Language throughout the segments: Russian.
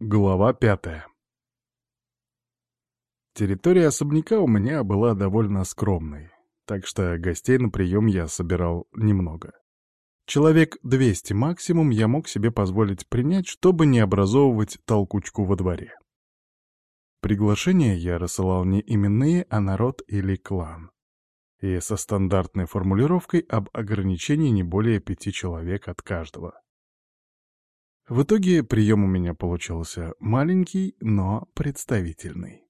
Глава пятая Территория особняка у меня была довольно скромной, так что гостей на прием я собирал немного. Человек 200 максимум я мог себе позволить принять, чтобы не образовывать толкучку во дворе. Приглашения я рассылал не именные, а народ или клан. И со стандартной формулировкой об ограничении не более пяти человек от каждого. В итоге прием у меня получился маленький, но представительный.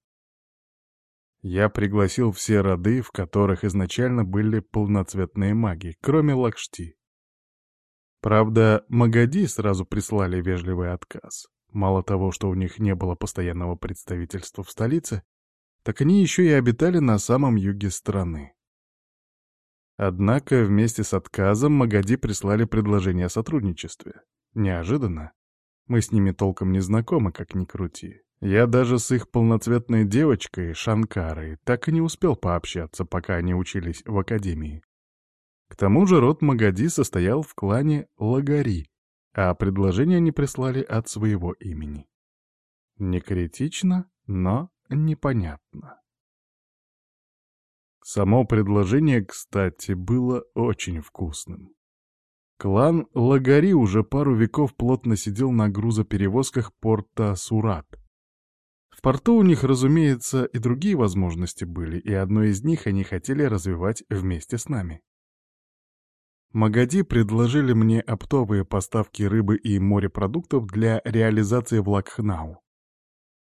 Я пригласил все роды, в которых изначально были полноцветные маги, кроме Лакшти. Правда, Магади сразу прислали вежливый отказ. Мало того, что у них не было постоянного представительства в столице, так они еще и обитали на самом юге страны. Однако вместе с отказом Магади прислали предложение о сотрудничестве. Неожиданно. Мы с ними толком не знакомы, как ни крути. Я даже с их полноцветной девочкой, Шанкарой, так и не успел пообщаться, пока они учились в академии. К тому же род Магади состоял в клане Лагари, а предложение они прислали от своего имени. Не критично, но непонятно. Само предложение, кстати, было очень вкусным. Клан Лагари уже пару веков плотно сидел на грузоперевозках порта Сурат. В порту у них, разумеется, и другие возможности были, и одной из них они хотели развивать вместе с нами. Магади предложили мне оптовые поставки рыбы и морепродуктов для реализации в Лакхнау.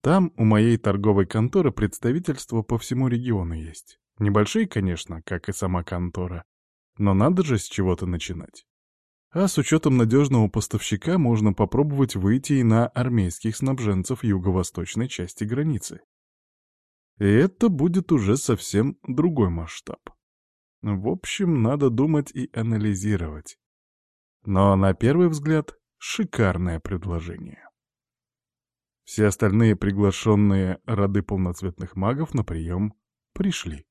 Там у моей торговой конторы представительство по всему региону есть. Небольшие, конечно, как и сама контора, но надо же с чего-то начинать. А с учетом надежного поставщика можно попробовать выйти и на армейских снабженцев юго-восточной части границы. И это будет уже совсем другой масштаб. В общем, надо думать и анализировать. Но на первый взгляд шикарное предложение. Все остальные приглашенные роды полноцветных магов на прием пришли.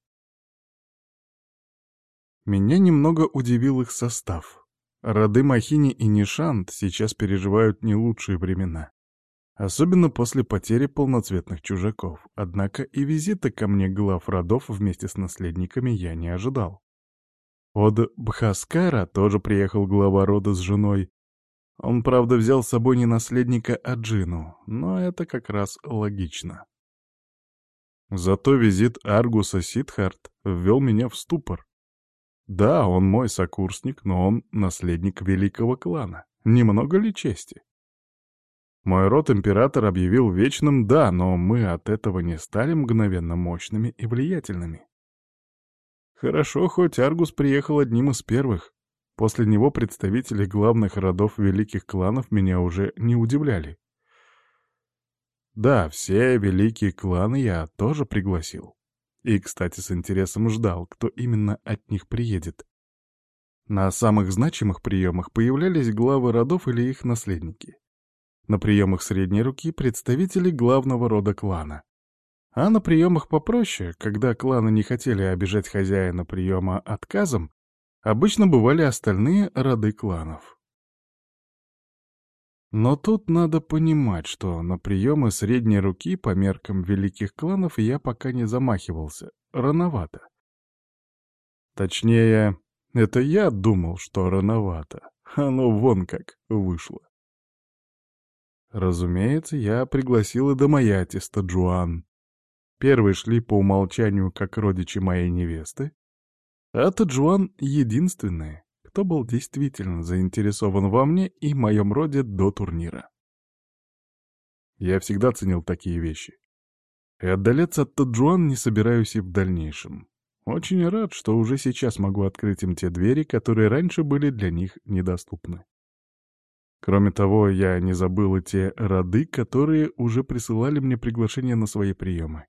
Меня немного удивил их состав. Роды Махини и Нишант сейчас переживают не лучшие времена. Особенно после потери полноцветных чужаков. Однако и визита ко мне глав родов вместе с наследниками я не ожидал. От Бхаскара тоже приехал глава рода с женой. Он, правда, взял с собой не наследника, а Джину, но это как раз логично. Зато визит Аргуса Сидхарт ввел меня в ступор. Да, он мой сокурсник, но он наследник великого клана. Немного ли чести? Мой род император объявил вечным «да», но мы от этого не стали мгновенно мощными и влиятельными. Хорошо, хоть Аргус приехал одним из первых. После него представители главных родов великих кланов меня уже не удивляли. Да, все великие кланы я тоже пригласил. И, кстати, с интересом ждал, кто именно от них приедет. На самых значимых приемах появлялись главы родов или их наследники. На приемах средней руки — представители главного рода клана. А на приемах попроще, когда кланы не хотели обижать хозяина приема отказом, обычно бывали остальные роды кланов. Но тут надо понимать, что на приемы средней руки по меркам великих кланов я пока не замахивался. Рановато. Точнее, это я думал, что рановато. Оно вон как вышло. Разумеется, я пригласил и Домаятиста Джуан. Первые шли по умолчанию как родичи моей невесты, а Таджуан — единственные, кто был действительно заинтересован во мне и моем роде до турнира. Я всегда ценил такие вещи. И отдаляться от Таджуан не собираюсь и в дальнейшем. Очень рад, что уже сейчас могу открыть им те двери, которые раньше были для них недоступны. Кроме того, я не забыл и те роды, которые уже присылали мне приглашения на свои приемы.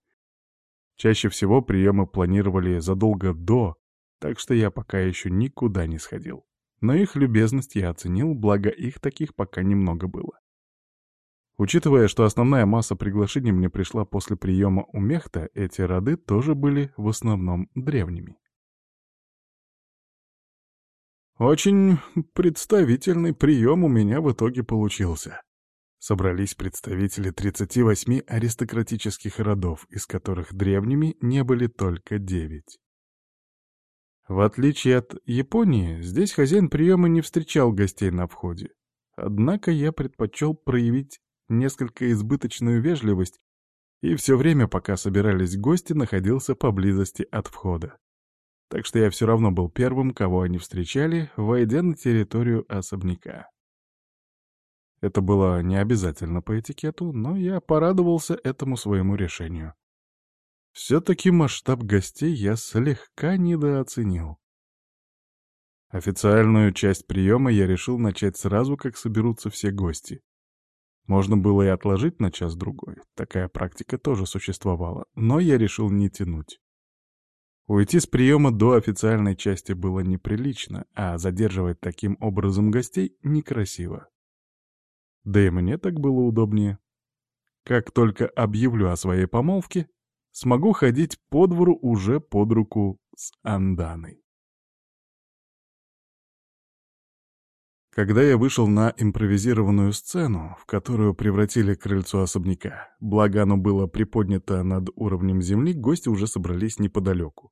Чаще всего приемы планировали задолго до, так что я пока еще никуда не сходил. Но их любезность я оценил, благо их таких пока немного было. Учитывая, что основная масса приглашений мне пришла после приема у Мехта, эти роды тоже были в основном древними. Очень представительный прием у меня в итоге получился. Собрались представители 38 аристократических родов, из которых древними не были только 9. В отличие от Японии, здесь хозяин приема не встречал гостей на входе. Однако я предпочел проявить несколько избыточную вежливость и все время, пока собирались гости, находился поблизости от входа. Так что я все равно был первым, кого они встречали, войдя на территорию особняка. Это было не обязательно по этикету, но я порадовался этому своему решению. Все-таки масштаб гостей я слегка недооценил. Официальную часть приема я решил начать сразу, как соберутся все гости. Можно было и отложить на час-другой, такая практика тоже существовала, но я решил не тянуть. Уйти с приема до официальной части было неприлично, а задерживать таким образом гостей некрасиво. Да и мне так было удобнее. Как только объявлю о своей помолвке, смогу ходить по двору уже под руку с Анданой. Когда я вышел на импровизированную сцену, в которую превратили крыльцо особняка, благо оно было приподнято над уровнем земли, гости уже собрались неподалеку.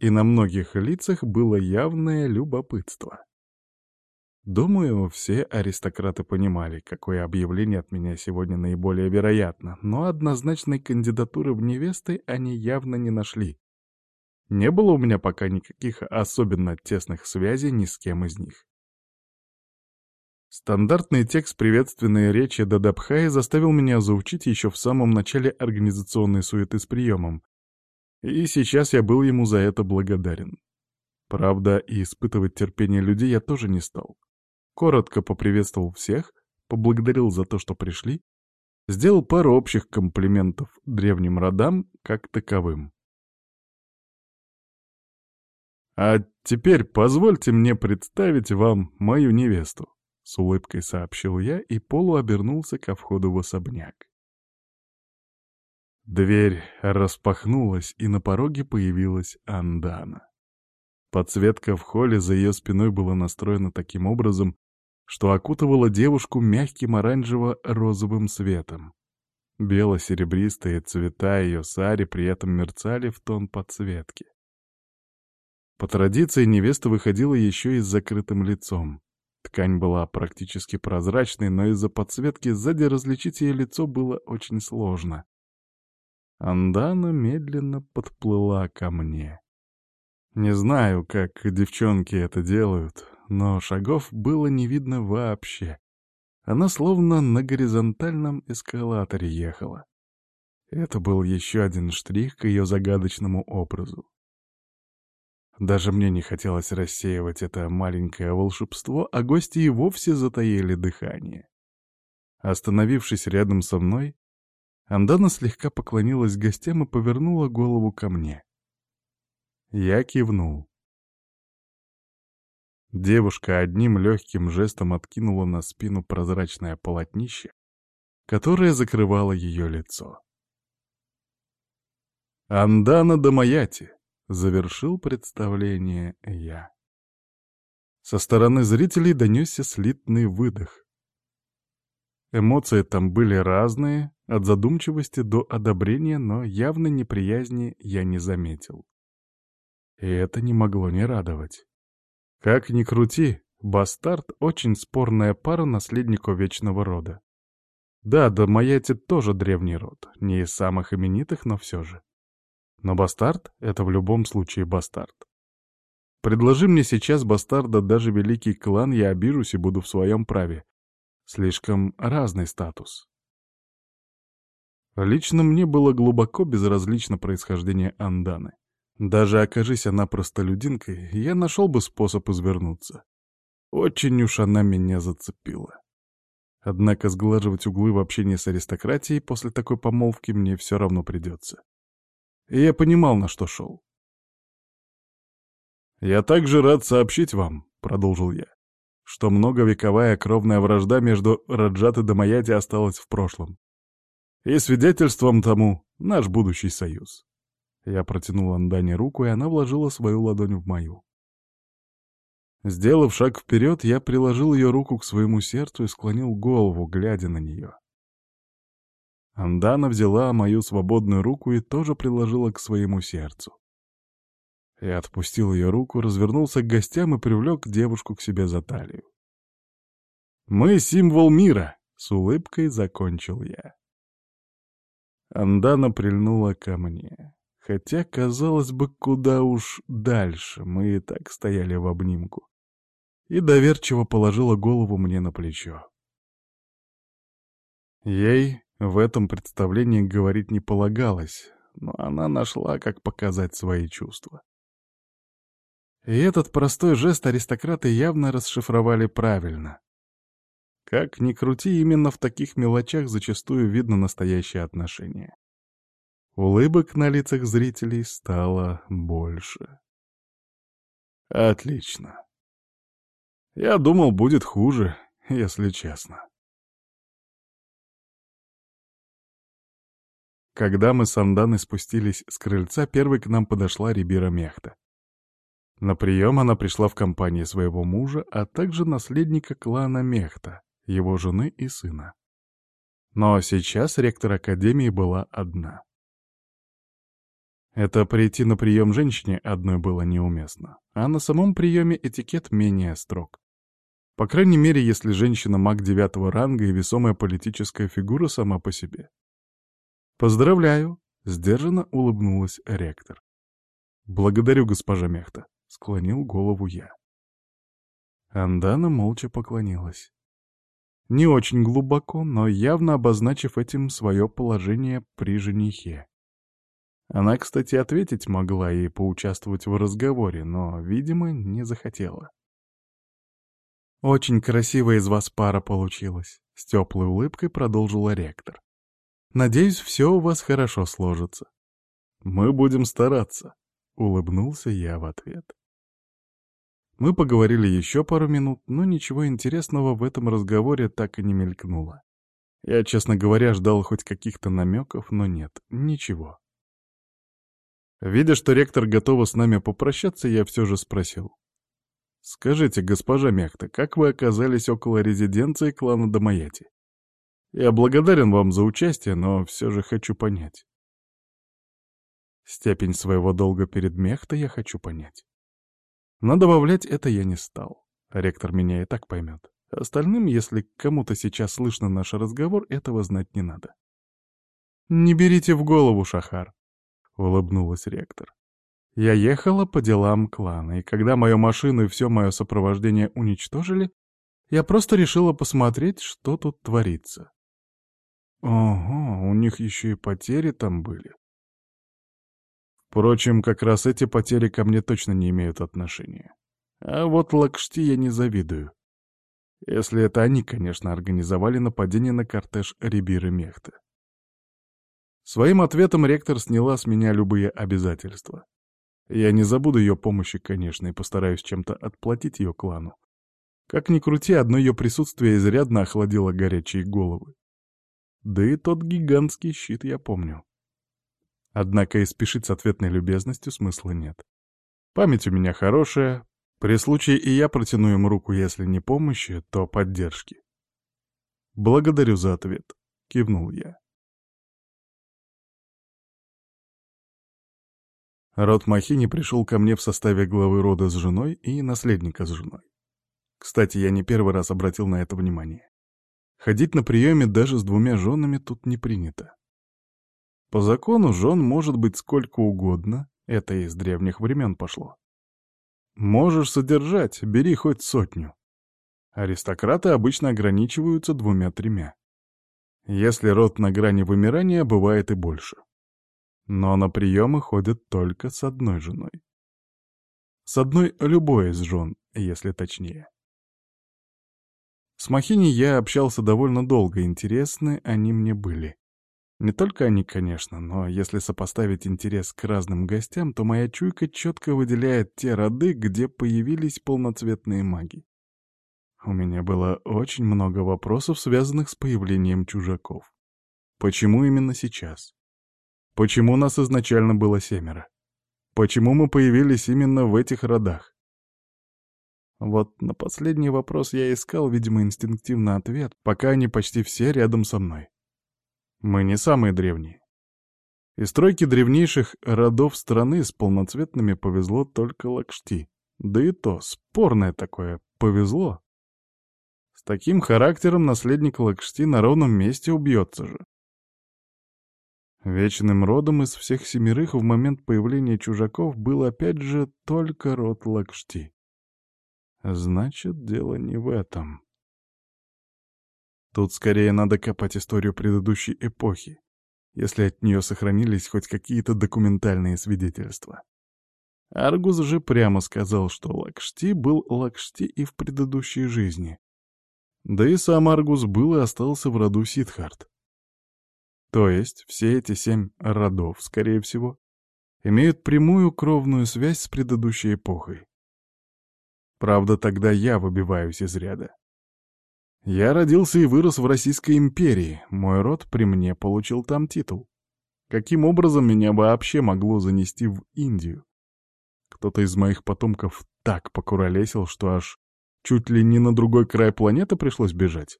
И на многих лицах было явное любопытство. Думаю, все аристократы понимали, какое объявление от меня сегодня наиболее вероятно, но однозначной кандидатуры в невесты они явно не нашли. Не было у меня пока никаких особенно тесных связей ни с кем из них. Стандартный текст приветственной речи Дадабхаи заставил меня заучить еще в самом начале организационной суеты с приемом, и сейчас я был ему за это благодарен. Правда, и испытывать терпение людей я тоже не стал. Коротко поприветствовал всех, поблагодарил за то, что пришли, сделал пару общих комплиментов древним родам как таковым. А теперь позвольте мне представить вам мою невесту. С улыбкой сообщил я и полуобернулся ко входу в особняк. Дверь распахнулась, и на пороге появилась Андана. Подсветка в холле за ее спиной была настроена таким образом, что окутывала девушку мягким оранжево-розовым светом. Бело-серебристые цвета ее сари при этом мерцали в тон подсветки. По традиции невеста выходила еще и с закрытым лицом. Ткань была практически прозрачной, но из-за подсветки сзади различить ее лицо было очень сложно. Андана медленно подплыла ко мне. Не знаю, как девчонки это делают, но шагов было не видно вообще. Она словно на горизонтальном эскалаторе ехала. Это был еще один штрих к ее загадочному образу. Даже мне не хотелось рассеивать это маленькое волшебство, а гости и вовсе затаили дыхание. Остановившись рядом со мной, Андана слегка поклонилась гостям и повернула голову ко мне. Я кивнул. Девушка одним легким жестом откинула на спину прозрачное полотнище, которое закрывало ее лицо. «Андана Дамаяти!» Завершил представление я. Со стороны зрителей донесся слитный выдох. Эмоции там были разные, от задумчивости до одобрения, но явной неприязни я не заметил. И это не могло не радовать. Как ни крути, бастард — очень спорная пара наследников вечного рода. Да, Дамаяти тоже древний род, не из самых именитых, но все же. Но бастард — это в любом случае бастард. Предложи мне сейчас бастарда даже великий клан, я обижусь и буду в своем праве. Слишком разный статус. Лично мне было глубоко безразлично происхождение Анданы. Даже окажись она простолюдинкой, я нашел бы способ извернуться. Очень уж она меня зацепила. Однако сглаживать углы в общении с аристократией после такой помолвки мне все равно придется и я понимал, на что шел. «Я также рад сообщить вам», — продолжил я, что многовековая кровная вражда между Раджат и Дамаяти осталась в прошлом. И свидетельством тому наш будущий союз. Я протянул Андане руку, и она вложила свою ладонь в мою. Сделав шаг вперед, я приложил ее руку к своему сердцу и склонил голову, глядя на нее. Андана взяла мою свободную руку и тоже приложила к своему сердцу. Я отпустил ее руку, развернулся к гостям и привлек девушку к себе за талию. «Мы — символ мира!» — с улыбкой закончил я. Андана прильнула ко мне. Хотя, казалось бы, куда уж дальше, мы и так стояли в обнимку. И доверчиво положила голову мне на плечо. Ей в этом представлении говорить не полагалось, но она нашла, как показать свои чувства. И этот простой жест аристократы явно расшифровали правильно. Как ни крути, именно в таких мелочах зачастую видно настоящее отношение. Улыбок на лицах зрителей стало больше. Отлично. Я думал, будет хуже, если честно. Когда мы с Анданой спустились с крыльца, первой к нам подошла Рибира Мехта. На прием она пришла в компании своего мужа, а также наследника клана Мехта, его жены и сына. Но сейчас ректор Академии была одна. Это прийти на прием женщине одной было неуместно, а на самом приеме этикет менее строг. По крайней мере, если женщина маг девятого ранга и весомая политическая фигура сама по себе. «Поздравляю!» — сдержанно улыбнулась ректор. «Благодарю, госпожа Мехта», — склонил голову я. Андана молча поклонилась. Не очень глубоко, но явно обозначив этим свое положение при женихе. Она, кстати, ответить могла и поучаствовать в разговоре, но, видимо, не захотела. «Очень красивая из вас пара получилась», — с теплой улыбкой продолжила ректор. «Надеюсь, все у вас хорошо сложится». «Мы будем стараться», — улыбнулся я в ответ. Мы поговорили еще пару минут, но ничего интересного в этом разговоре так и не мелькнуло. Я, честно говоря, ждал хоть каких-то намеков, но нет, ничего. Видя, что ректор готова с нами попрощаться, я все же спросил. «Скажите, госпожа Мехта, как вы оказались около резиденции клана Домаяти? Я благодарен вам за участие, но все же хочу понять». Степень своего долга перед Мехтой я хочу понять. Но добавлять это я не стал. Ректор меня и так поймет. Остальным, если кому-то сейчас слышно наш разговор, этого знать не надо. «Не берите в голову, Шахар», — улыбнулась ректор. «Я ехала по делам клана, и когда мою машину и все мое сопровождение уничтожили, я просто решила посмотреть, что тут творится». «Ого, у них еще и потери там были. Впрочем, как раз эти потери ко мне точно не имеют отношения. А вот Лакшти я не завидую. Если это они, конечно, организовали нападение на кортеж Рибиры Мехта. Своим ответом ректор сняла с меня любые обязательства. Я не забуду ее помощи, конечно, и постараюсь чем-то отплатить ее клану. Как ни крути, одно ее присутствие изрядно охладило горячие головы. Да и тот гигантский щит я помню. Однако и спешить с ответной любезностью смысла нет. Память у меня хорошая. При случае и я протяну им руку, если не помощи, то поддержки. «Благодарю за ответ», — кивнул я. Род Махини пришел ко мне в составе главы рода с женой и наследника с женой. Кстати, я не первый раз обратил на это внимание. Ходить на приеме даже с двумя женами тут не принято. По закону жен может быть сколько угодно, это из древних времен пошло. Можешь содержать, бери хоть сотню. Аристократы обычно ограничиваются двумя-тремя. Если род на грани вымирания, бывает и больше. Но на приемы ходят только с одной женой. С одной любой из жен, если точнее. С Махини я общался довольно долго, интересны они мне были. Не только они, конечно, но если сопоставить интерес к разным гостям, то моя чуйка четко выделяет те роды, где появились полноцветные маги. У меня было очень много вопросов, связанных с появлением чужаков. Почему именно сейчас? Почему нас изначально было семеро? Почему мы появились именно в этих родах? Вот на последний вопрос я искал, видимо, инстинктивный ответ, пока они почти все рядом со мной. Мы не самые древние. Из стройки древнейших родов страны с полноцветными повезло только Лакшти. Да и то, спорное такое, повезло. С таким характером наследник Лакшти на ровном месте убьется же. Вечным родом из всех семерых в момент появления чужаков был опять же только род Лакшти. Значит, дело не в этом. Тут скорее надо копать историю предыдущей эпохи, если от нее сохранились хоть какие-то документальные свидетельства. Аргус же прямо сказал, что Лакшти был Лакшти и в предыдущей жизни. Да и сам Аргус был и остался в роду Сидхарт. То есть все эти семь родов, скорее всего, имеют прямую кровную связь с предыдущей эпохой. Правда, тогда я выбиваюсь из ряда. Я родился и вырос в Российской империи, мой род при мне получил там титул. Каким образом меня вообще могло занести в Индию? Кто-то из моих потомков так покуролесил, что аж чуть ли не на другой край планеты пришлось бежать.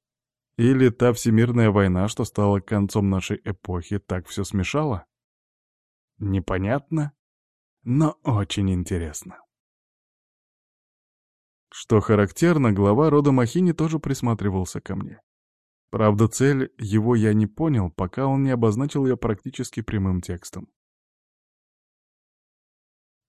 Или та всемирная война, что стала концом нашей эпохи, так все смешала? Непонятно, но очень интересно. Что характерно, глава рода Махини тоже присматривался ко мне. Правда, цель его я не понял, пока он не обозначил ее практически прямым текстом.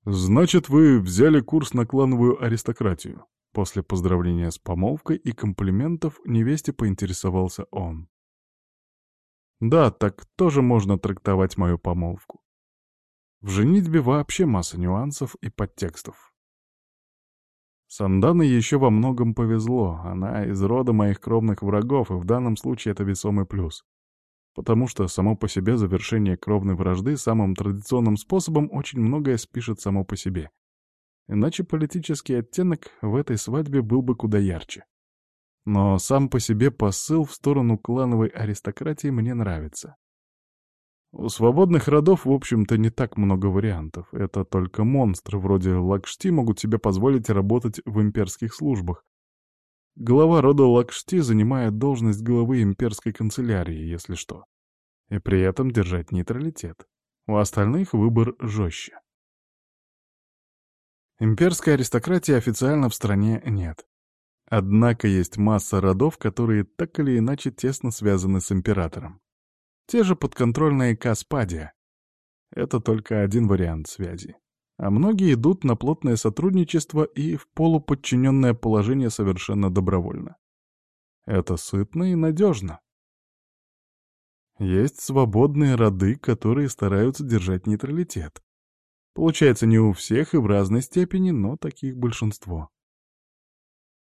«Значит, вы взяли курс на клановую аристократию?» После поздравления с помолвкой и комплиментов невесте поинтересовался он. Да, так тоже можно трактовать мою помолвку. В женитьбе вообще масса нюансов и подтекстов. Сандане еще во многом повезло, она из рода моих кровных врагов, и в данном случае это весомый плюс. Потому что само по себе завершение кровной вражды самым традиционным способом очень многое спишет само по себе. Иначе политический оттенок в этой свадьбе был бы куда ярче. Но сам по себе посыл в сторону клановой аристократии мне нравится. У свободных родов, в общем-то, не так много вариантов. Это только монстры вроде Лакшти могут себе позволить работать в имперских службах. Глава рода Лакшти занимает должность главы имперской канцелярии, если что. И при этом держать нейтралитет. У остальных выбор жестче. Имперской аристократии официально в стране нет. Однако есть масса родов, которые так или иначе тесно связаны с императором. Те же подконтрольные Каспадия. Это только один вариант связи. А многие идут на плотное сотрудничество и в полуподчиненное положение совершенно добровольно. Это сытно и надежно. Есть свободные роды, которые стараются держать нейтралитет. Получается не у всех и в разной степени, но таких большинство.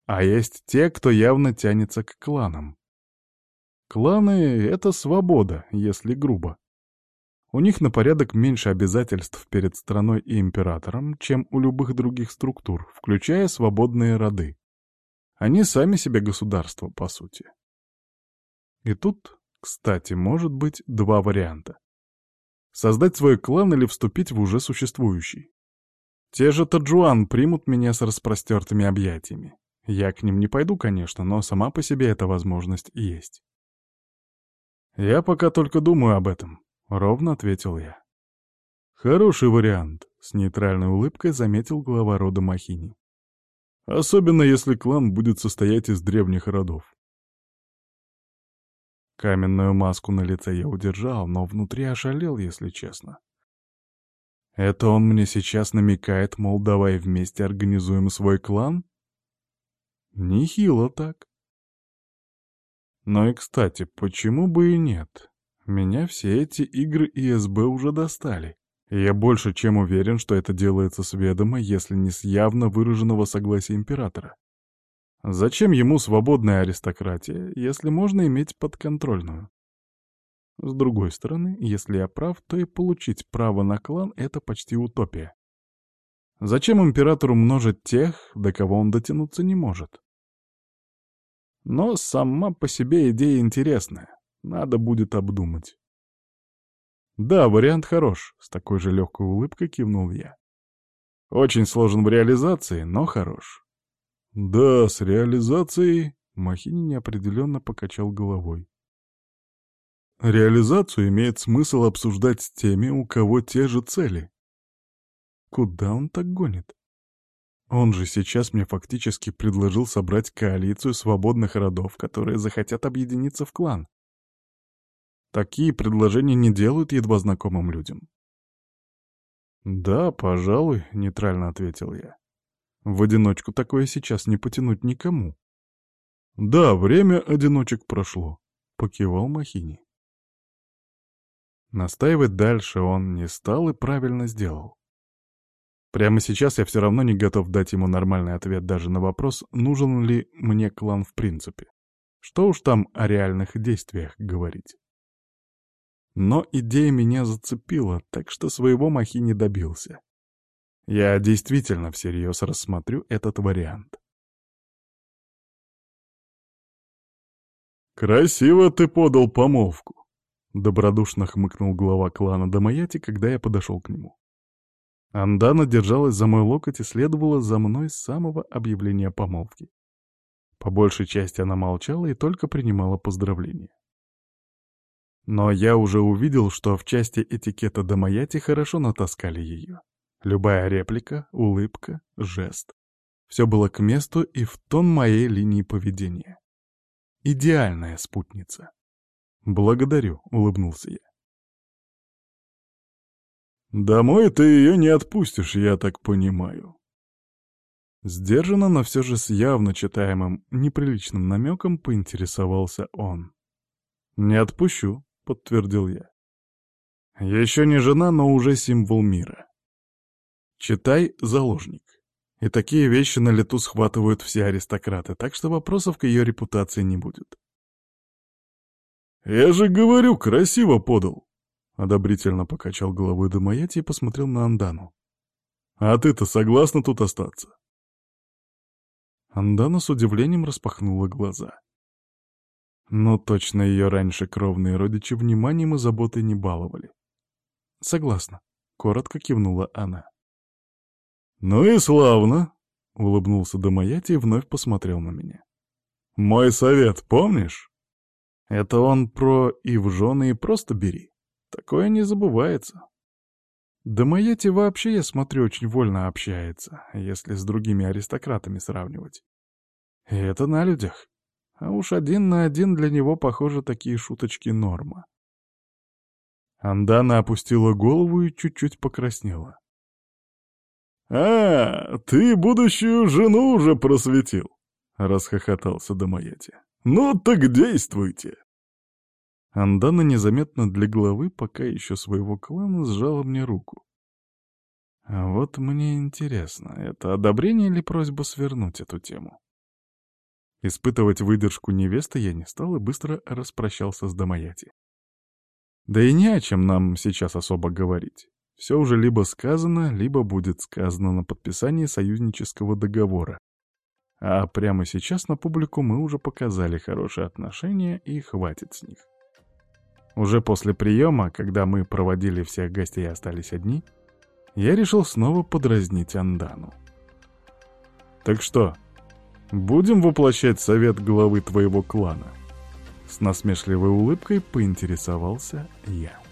А есть те, кто явно тянется к кланам. Кланы — это свобода, если грубо. У них на порядок меньше обязательств перед страной и императором, чем у любых других структур, включая свободные роды. Они сами себе государство, по сути. И тут, кстати, может быть два варианта. Создать свой клан или вступить в уже существующий. Те же Таджуан примут меня с распростертыми объятиями. Я к ним не пойду, конечно, но сама по себе эта возможность есть. «Я пока только думаю об этом», — ровно ответил я. «Хороший вариант», — с нейтральной улыбкой заметил глава рода Махини. «Особенно если клан будет состоять из древних родов. Каменную маску на лице я удержал, но внутри ошалел, если честно. Это он мне сейчас намекает, мол, давай вместе организуем свой клан? Нехило так. Но и, кстати, почему бы и нет? Меня все эти игры ИСБ уже достали. Я больше чем уверен, что это делается с ведома, если не с явно выраженного согласия императора. Зачем ему свободная аристократия, если можно иметь подконтрольную? С другой стороны, если я прав, то и получить право на клан — это почти утопия. Зачем императору множить тех, до кого он дотянуться не может? Но сама по себе идея интересная, надо будет обдумать. Да, вариант хорош, с такой же легкой улыбкой кивнул я. Очень сложен в реализации, но хорош. Да, с реализацией Махини неопределенно покачал головой. Реализацию имеет смысл обсуждать с теми, у кого те же цели. Куда он так гонит? Он же сейчас мне фактически предложил собрать коалицию свободных родов, которые захотят объединиться в клан. Такие предложения не делают едва знакомым людям. «Да, пожалуй», — нейтрально ответил я. «В одиночку такое сейчас не потянуть никому». «Да, время одиночек прошло», — покивал Махини. Настаивать дальше он не стал и правильно сделал. Прямо сейчас я все равно не готов дать ему нормальный ответ даже на вопрос, нужен ли мне клан в принципе. Что уж там о реальных действиях говорить. Но идея меня зацепила, так что своего Махи не добился. Я действительно всерьез рассмотрю этот вариант. «Красиво ты подал помолвку!» — добродушно хмыкнул глава клана Дамаяти, когда я подошел к нему. Андана держалась за мой локоть и следовала за мной с самого объявления помолвки. По большей части она молчала и только принимала поздравления. Но я уже увидел, что в части этикета Дамаяти хорошо натаскали ее. Любая реплика, улыбка, жест. Все было к месту и в тон моей линии поведения. Идеальная спутница. «Благодарю», — улыбнулся я. «Домой ты ее не отпустишь, я так понимаю». Сдержанно, но все же с явно читаемым, неприличным намеком поинтересовался он. «Не отпущу», — подтвердил я. «Еще не жена, но уже символ мира. Читай заложник. И такие вещи на лету схватывают все аристократы, так что вопросов к ее репутации не будет». «Я же говорю, красиво подал», Одобрительно покачал головой Домаяти и посмотрел на Андану. «А ты-то согласна тут остаться?» Андана с удивлением распахнула глаза. Но точно ее раньше кровные родичи вниманием и заботой не баловали. «Согласна», — коротко кивнула она. «Ну и славно», — улыбнулся Домаяти и вновь посмотрел на меня. «Мой совет, помнишь?» «Это он про и в жены и просто бери». Такое не забывается. Да Маяти вообще, я смотрю, очень вольно общается, если с другими аристократами сравнивать. И это на людях. А уж один на один для него, похоже, такие шуточки норма. Андана опустила голову и чуть-чуть покраснела. «А, ты будущую жену уже просветил!» — расхохотался Домаяти. «Ну так действуйте!» Андана незаметно для главы пока еще своего клана сжала мне руку. А вот мне интересно, это одобрение или просьба свернуть эту тему? Испытывать выдержку невесты я не стал и быстро распрощался с Домаяти. Да и не о чем нам сейчас особо говорить. Все уже либо сказано, либо будет сказано на подписании союзнического договора. А прямо сейчас на публику мы уже показали хорошие отношения, и хватит с них. Уже после приема, когда мы проводили всех гостей и остались одни, я решил снова подразнить Андану. «Так что, будем воплощать совет главы твоего клана?» С насмешливой улыбкой поинтересовался я.